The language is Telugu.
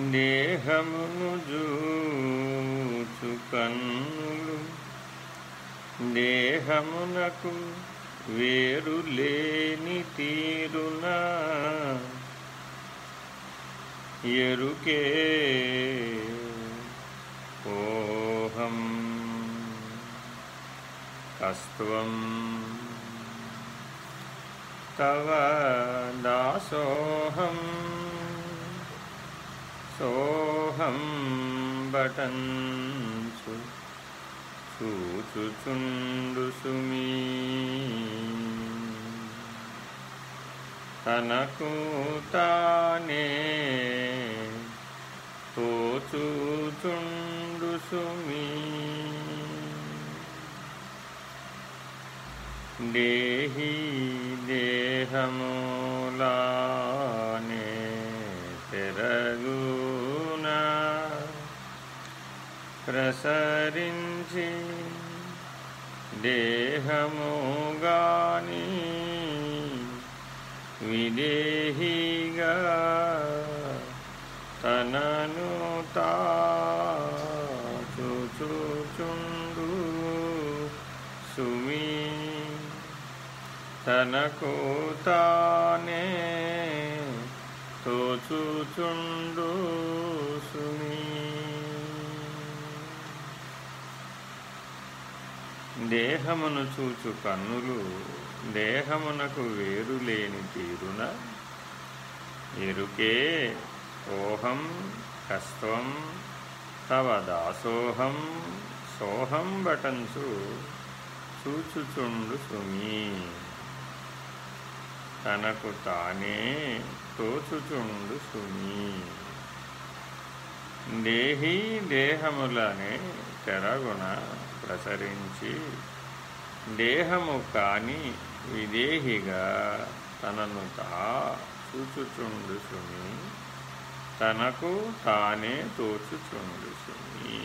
దేహమును జూచు కన్నులు దేహమునకు వేరు లేని తీరునా ఎరుకే ఓహం కస్త్వం. తవ దాసోహం. సోహం బటన్ చూచుచుండు సుమీ. తనకు తానే తోచుచుండు సుమీ. దేహి దేహమూలానే తెరగునా ప్రసరించి దేహముగాని విదేహిగా తనను తాచుచుచుండు సుమి. తనకు తానే తోచుచుండు దేహమును చూచు కన్నులు దేహమునకు వేరు లేని తీరున ఎరుకే ఓహం కస్త్వం తవ దాసోహం సోహం బటన్సు చూచుచుండు సుమి. తనకు తానే తోచుచుండు సుమి. దేహి దేహములనే తెరగుణ ప్రసరించి దేహము కాని విదేహిగా తనను తా చూచుచుండు తనకు తానే తోచుచుండసుమి